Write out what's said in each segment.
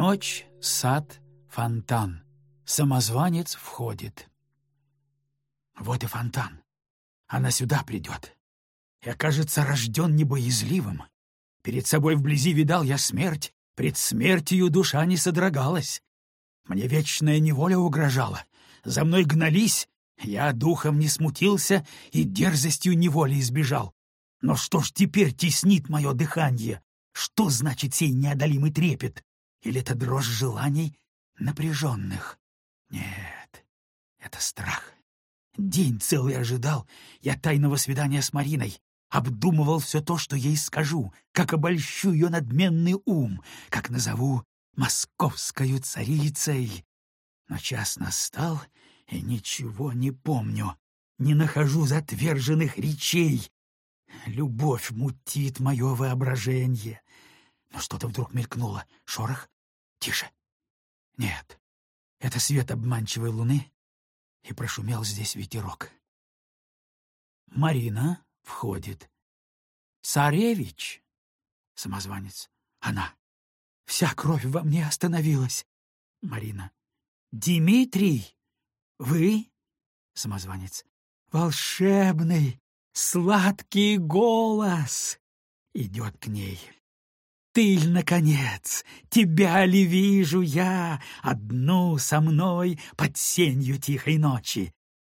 Ночь, сад, фонтан. Самозванец входит. Вот и фонтан. Она сюда придет. Я, кажется, рожден небоязливым. Перед собой вблизи видал я смерть, пред смертью душа не содрогалась. Мне вечная неволя угрожала. За мной гнались, я духом не смутился и дерзостью неволи избежал. Но что ж теперь теснит мое дыхание? Что значит сей неодолимый трепет? Или это дрожь желаний напряженных? Нет, это страх. День целый ожидал я тайного свидания с Мариной, обдумывал все то, что ей скажу, как обольщу ее надменный ум, как назову московскою царицей. Но час настал, и ничего не помню, не нахожу затверженных речей. Любовь мутит мое воображение. Но что-то вдруг мелькнуло. Шорох? Тише. Нет, это свет обманчивой луны, и прошумел здесь ветерок. Марина входит. «Царевич!» — самозванец. «Она! Вся кровь во мне остановилась!» Марина. «Дмитрий! Вы?» — самозванец. «Волшебный, сладкий голос!» Идет к ней. «Ты, наконец! Тебя ли вижу я, одну со мной под сенью тихой ночи?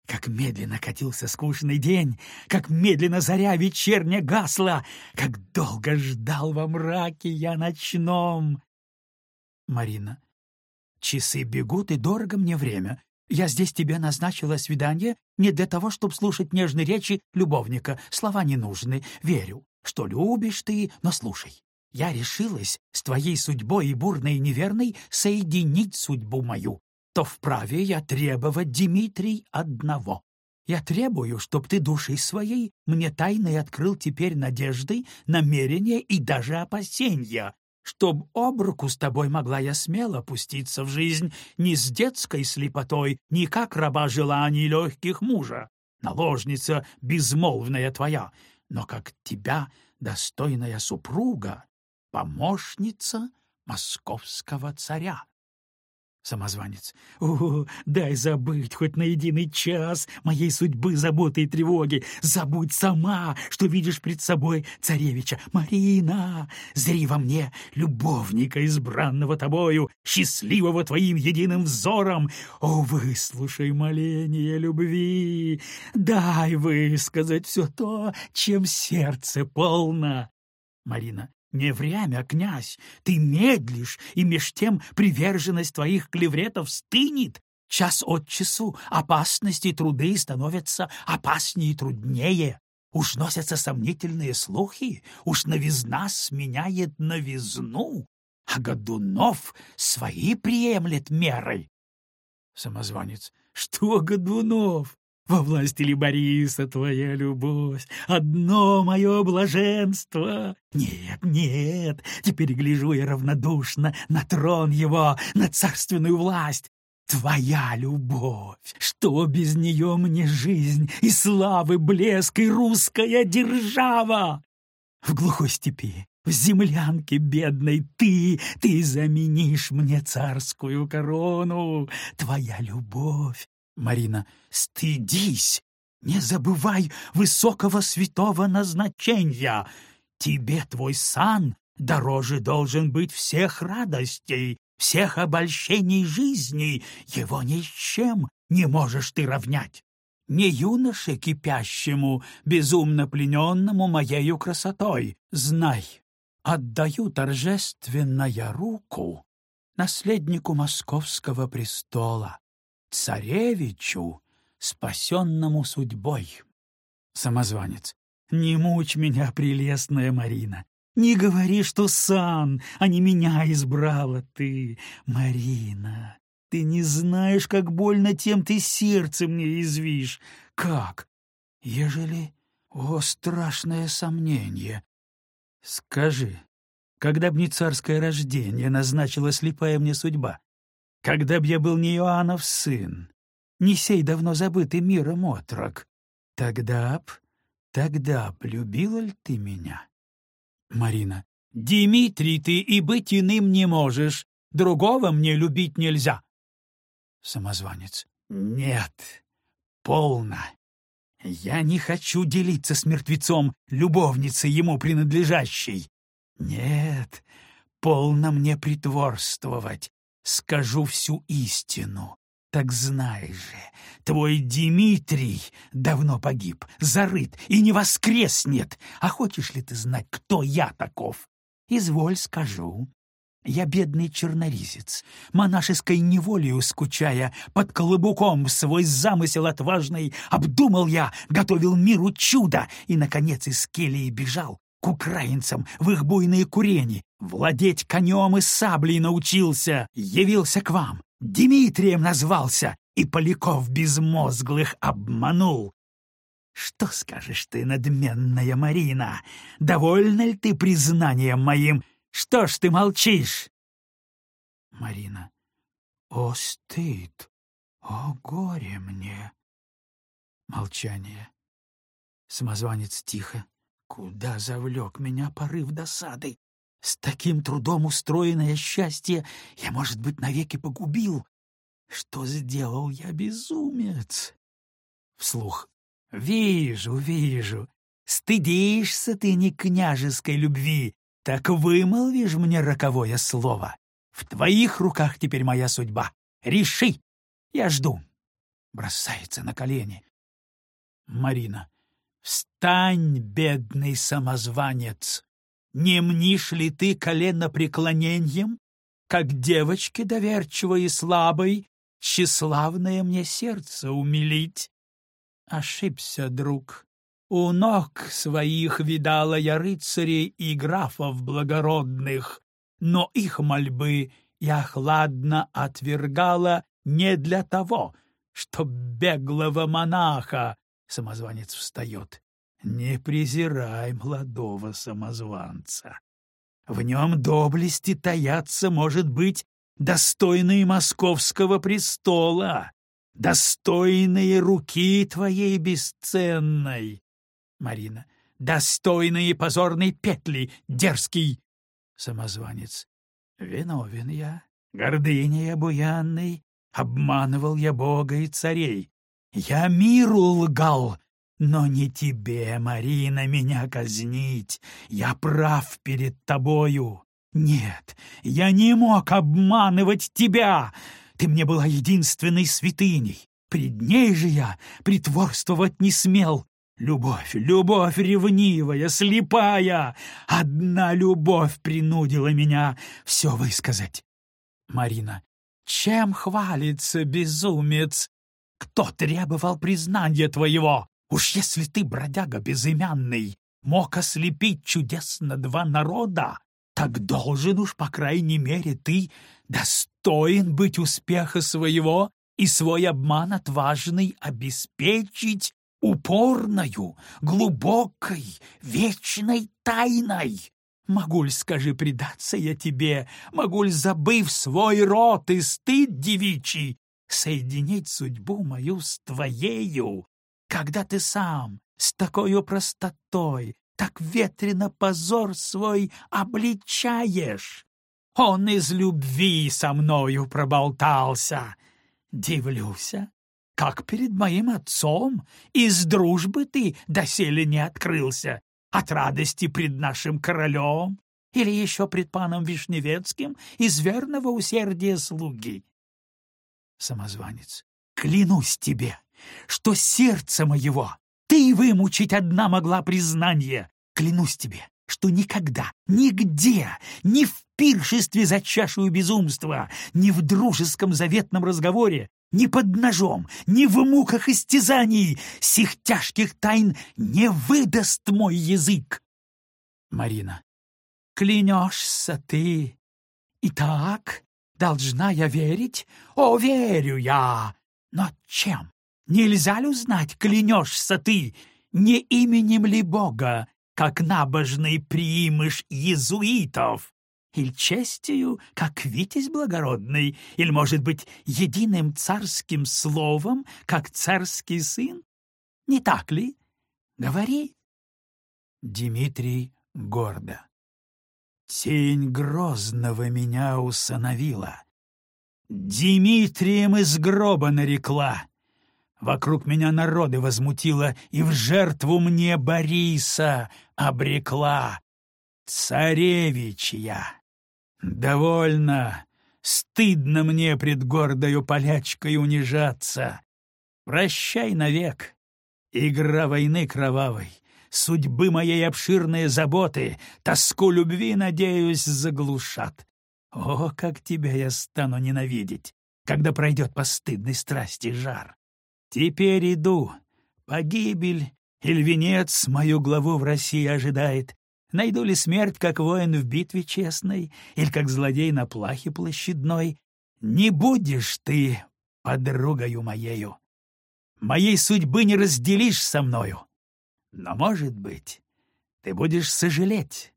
Как медленно катился скучный день, как медленно заря вечерня гасла, как долго ждал во мраке я ночном. Марина. Часы бегут, и дорого мне время. Я здесь тебе назначила свидание не для того, чтобы слушать нежные речи любовника. Слова не нужны. Верю, что любишь ты, но слушай. Я решилась с твоей судьбой и бурной и неверной соединить судьбу мою то вправе я требовать, Дмитрий, одного. Я требую, чтоб ты душей своей мне тайной открыл теперь надежды, намерения и даже опасения, чтоб об руку с тобой могла я смело пуститься в жизнь не с детской слепотой, не как раба желаний легких мужа, наложница безмолвная твоя, но как тебя, достойная супруга, помощница московского царя. Самозванец. «О, дай забыть хоть на единый час моей судьбы, заботы и тревоги. Забудь сама, что видишь пред собой царевича. Марина, зри во мне любовника, избранного тобою, счастливого твоим единым взором. О, выслушай моление любви, дай высказать все то, чем сердце полно». Марина. «Не время, князь, ты медлишь, и меж тем приверженность твоих клевретов стынет. Час от часу опасности труды становятся опаснее и труднее. Уж носятся сомнительные слухи, уж новизна сменяет новизну, а Годунов свои приемлет меры». Самозванец. «Что Годунов? Во власти ли Бориса твоя любовь? Одно мое блаженство. Нет, нет, теперь гляжу я равнодушно на трон его, на царственную власть. Твоя любовь, что без нее мне жизнь и славы блеск и русская держава? В глухой степи, в землянке бедной ты, ты заменишь мне царскую корону. Твоя любовь Марина. «Стыдись! Не забывай высокого святого назначения! Тебе твой сан дороже должен быть всех радостей, всех обольщений жизни, его ни с чем не можешь ты равнять. Не юноше кипящему, безумно плененному моею красотой, знай, отдаю торжественная руку наследнику московского престола, царевичу, спасенному судьбой. Самозванец. «Не мучь меня, прелестная Марина. Не говори, что сан, а не меня избрала ты, Марина. Ты не знаешь, как больно тем ты сердце мне извишь. Как? Ежели... О, страшное сомнение! Скажи, когда б не царское рождение назначила слепая мне судьба, когда б я был не Иоаннов сын, не сей давно забытый миром отрок, тогда б, тогда б любила ли ты меня? Марина. Дмитрий, ты и быть иным не можешь. Другого мне любить нельзя. Самозванец. Нет, полно. Я не хочу делиться с мертвецом, любовницей ему принадлежащей. Нет, полно мне притворствовать. Скажу всю истину. Так знай же, твой Дмитрий давно погиб, зарыт и не воскреснет. А хочешь ли ты знать, кто я таков? Изволь, скажу. Я бедный черноризец, монашеской неволею скучая, под колыбуком свой замысел отважный обдумал я, готовил миру чудо и, наконец, из келии бежал к украинцам в их буйные курени, владеть конем и саблей научился, явился к вам, Дмитрием назвался и поляков безмозглых обманул. Что скажешь ты, надменная Марина? Довольна ли ты признанием моим? Что ж ты молчишь? Марина. О, стыд! О, горе мне! Молчание. Самозванец тихо. Куда завлек меня порыв досады? С таким трудом устроенное счастье я, может быть, навеки погубил. Что сделал я, безумец? Вслух. Вижу, вижу. Стыдишься ты не княжеской любви, так вымолвишь мне роковое слово. В твоих руках теперь моя судьба. Реши! Я жду. Бросается на колени. Марина. Встань, бедный самозванец! Не мнишь ли ты коленопреклонением, как девочке доверчивой и слабой, тщеславное мне сердце умилить? Ошибся, друг. У ног своих видала я рыцарей и графов благородных, но их мольбы я хладно отвергала не для того, чтоб беглого монаха, самозванец встает, не презирай молодого самозванца. В нем доблести таятся, может быть, достойные московского престола, достойные руки твоей бесценной. Марина. «Достойные позорной петли, дерзкий!» Самозванец. «Виновен я, гордыня я буянный, обманывал я Бога и царей. Я миру лгал, но не тебе, Марина, меня казнить. Я прав перед тобою. Нет, я не мог обманывать тебя. Ты мне была единственной святыней. Пред ней же я притворствовать не смел. Любовь, любовь ревнивая, слепая. Одна любовь принудила меня все высказать. Марина. Чем хвалится безумец? Кто требовал признания твоего? Уж если ты, бродяга безымянный, мог ослепить чудесно два народа, так должен уж, по крайней мере, ты достоин быть успеха своего и свой обман отважный обеспечить упорною, глубокой, вечной тайной. Могу ли, скажи, предаться я тебе, могу ли, забыв свой род и стыд девичий, соединить судьбу мою с твоею, когда ты сам с такой простотой, так ветрено позор свой обличаешь? Он из любви со мною проболтался. Дивлюся, как перед моим отцом, из дружбы ты доселе не открылся, от радости пред нашим королем или еще пред паном Вишневецким из верного усердия слуги. Самозванец. Клянусь тебе, что сердце моего ты вымучить одна могла признание. Клянусь тебе, что никогда, нигде, ни в пиршестве за чашу безумства, ни в дружеском заветном разговоре ни под ножом, ни в муках истязаний сих тяжких тайн не выдаст мой язык. Марина. Клянешься ты. И так должна я верить? О, верю я. Но чем? Нельзя ли узнать, клянешься ты, не именем ли Бога, как набожный приимыш иезуитов? или честью, как витязь благородный, или, может быть, единым царским словом, как царский сын? Не так ли? Говори. Дмитрий гордо. Тень Грозного меня усыновила. Димитрием из гроба нарекла. Вокруг меня народы возмутила, и в жертву мне Бориса обрекла. Царевич я. Довольно. Стыдно мне пред гордою полячкой унижаться. Прощай навек. Игра войны кровавой судьбы моей обширные заботы, тоску любви, надеюсь, заглушат. О, как тебя я стану ненавидеть, когда пройдет постыдный страсти жар. Теперь иду. Погибель или венец мою главу в России ожидает. Найду ли смерть, как воин в битве честной, или как злодей на плахе площадной? Не будешь ты подругою моею. Моей судьбы не разделишь со мною. Но, может быть, ты будешь сожалеть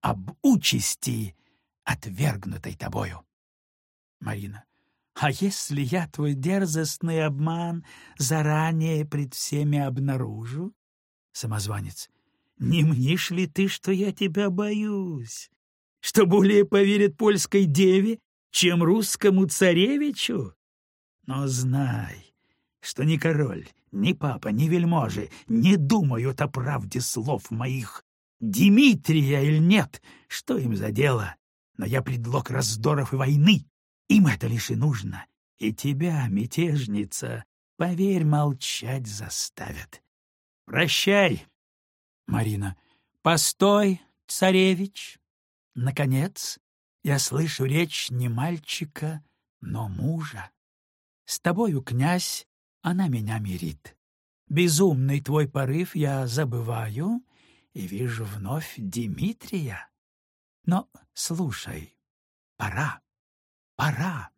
об участи, отвергнутой тобою. Марина. А если я твой дерзостный обман заранее пред всеми обнаружу? Самозванец. Не мнишь ли ты, что я тебя боюсь? Что более поверит польской деве, чем русскому царевичу? Но знай, что ни король, ни папа, ни вельможи не думают о правде слов моих. Дмитрия или нет, что им за дело? Но я предлог раздоров и войны. Им это лишь и нужно. И тебя, мятежница, поверь, молчать заставят. Прощай, Марина. Постой, царевич. Наконец, я слышу речь не мальчика, но мужа. С тобою, князь, она меня мирит. Безумный твой порыв я забываю и вижу вновь Дмитрия. Но слушай, пора, пора.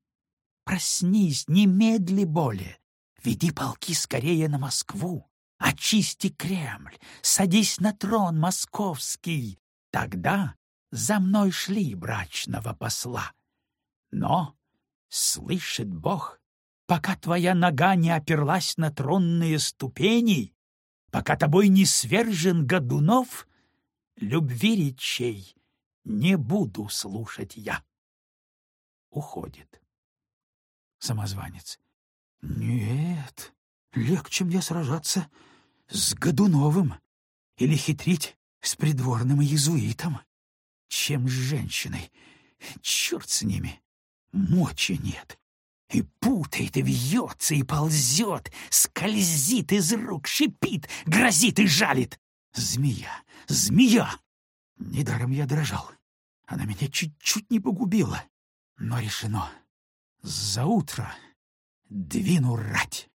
Проснись, немедли более. Веди полки скорее на Москву. Очисти Кремль, садись на трон московский. Тогда за мной шли брачного посла. Но, слышит Бог, пока твоя нога не оперлась на тронные ступени, пока тобой не свержен Годунов, любви речей не буду слушать я. Уходит. Самозванец. Нет, легче мне сражаться с Годуновым или хитрить с придворным иезуитом, чем с женщиной. Черт с ними, мочи нет. И путает, и вьется, и ползет, скользит из рук, шипит, грозит и жалит. Змея, змея! Недаром я дрожал. Она меня чуть-чуть не погубила. Но решено. За утро двину рать.